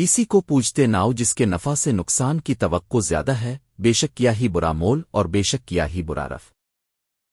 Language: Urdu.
اسی کو پوجتے ناؤ جس کے نفع سے نقصان کی توقع زیادہ ہے، بے شک کیا ہی برا مول اور بے شک کیا ہی برا رف۔